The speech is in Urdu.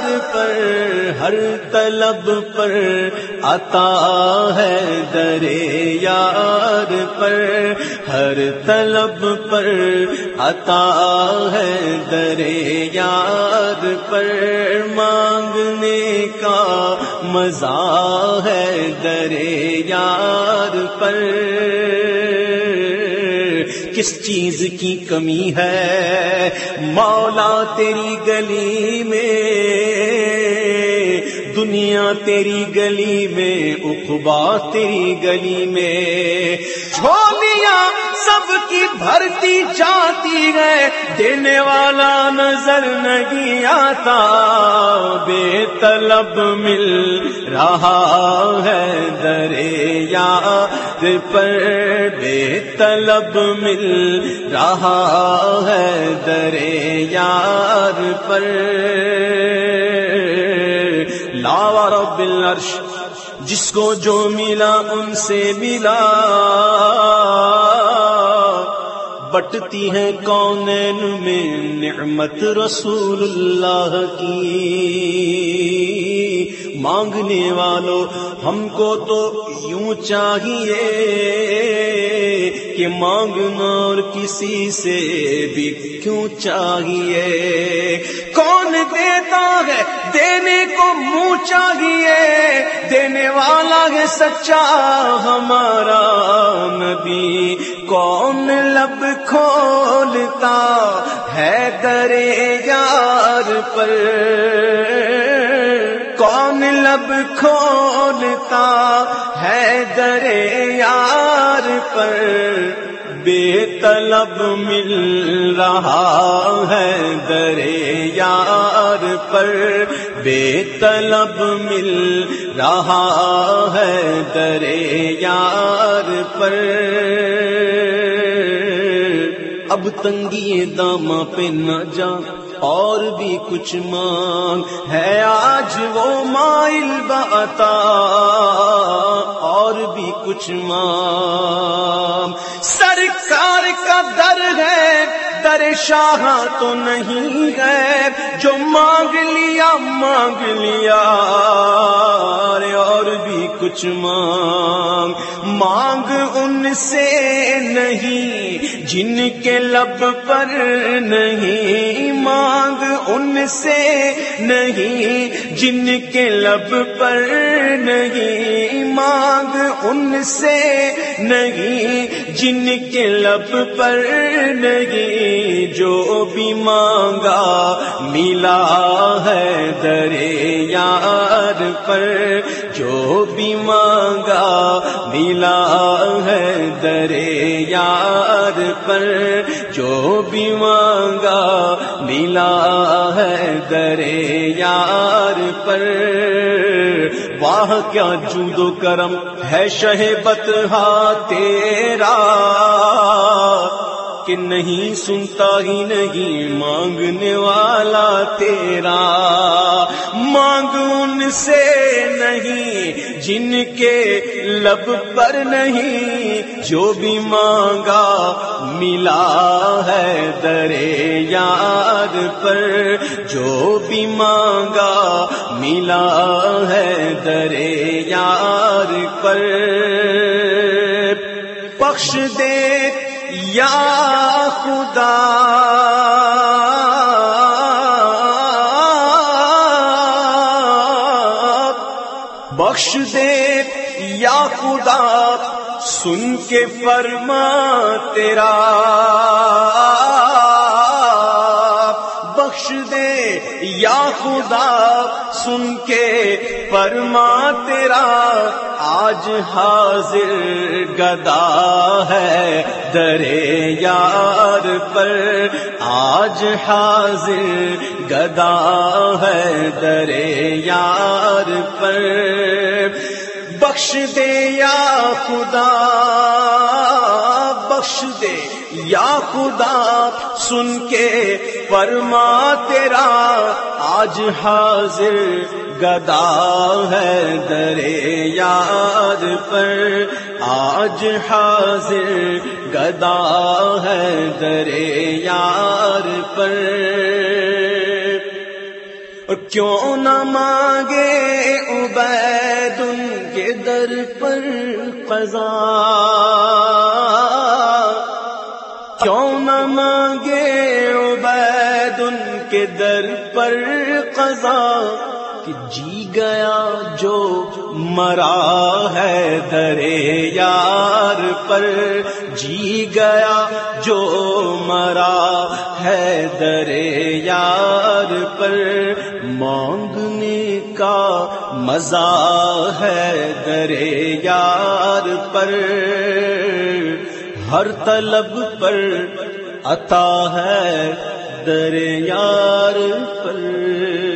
یار پر، ہر طلب پر عطا ہے درے یار پر، ہر طلب پر عطا ہے درے یار پر۔ مانگنے کا مزہ ہے درے یار پر۔ کس چیز کی کمی ہے؟ مولا تیری گلی میں دنیا تیری گلی میں اخبا تیری گلی میں۔ چھولیاں سب کی بھرتی جاتی ہے، دینے والا نظر نہیں آتا۔ بے طلب مل رہا ہے درے پر۔ بے طلب مل رہا ہے درے یار پر۔ لاوا رب العرش جس کو جو ملا ان سے ملا۔ بٹتی ہے کونین میں نعمت رسول اللہ کی۔ مانگنے والوں ہم کو تو یوں چاہیے کہ مانگنا اور کسی سے بھی کیوں چاہیے؟ کون دیتا ہے دینے کو منہ چاہیے؟ دینے والا ہے سچا ہمارا کھولتا ہے درے یار پر۔ کون لب کھولتا ہے درے یار پر؟ بے طلب مل رہا ہے درے یار پر۔ بے طلب مل رہا ہے درے یار پر۔ اب تنگی داما پہ نہ جا اور بھی کچھ مانگ ہے آج وہ مائل بتا اور بھی کچھ مانگ سرکار کا در در شاہ تو نہیں ہے جو مانگ لیا مانگ لیا۔ اور بھی کچھ مانگ۔ مانگ ان سے نہیں، جن کے لب پر نہیں۔ مانگ ان سے نہیں، جن کے لب پر نہیں۔ ان سے نہیں، جن کے لب پر نہیں، جو بھی مانگا ملا ہے درے یار پر، جو بھی مانگا ملا ہے درے یار پر، جو بھی مانگا ملا ہے درے یار پر۔ واہ کیا جود و کرم ہے شہ بتہا تیرا۔ کہ نہیں سنتا ہی نہیں مانگنے والا تیرا مانگ ان سے نہیں جن کے لب پر نہیں جو بھی مانگا ملا ہے درے یار پر جو بھی مانگا ملا ہے درے یار پر بخش دے یا خدا بخش دے یا خدا سن کے فرما تیرا یا خدا، سن کے پرما تیرا، آج حاضر گدا ہے درے یار پر۔ آج حاضر گدا ہے درے یار پر۔ بخش دے یا خدا بخش دے یا خدا سن کے پرما تیرا آج حاضر گدا ہے درے یاد پر آج حاضر گدا ہے درے یار پر کیوں نہ مانگے عبید ان کے در پر قضا کیوں نہ مانگے عبید ان کے در پر قضا کہ جی گیا جو مرا ہے درے یار پر جی گیا جو مرا ہے درے یار پر مانگنے کا مزہ ہے درے یار پر ہر طلب پر عطا ہے در یار پر۔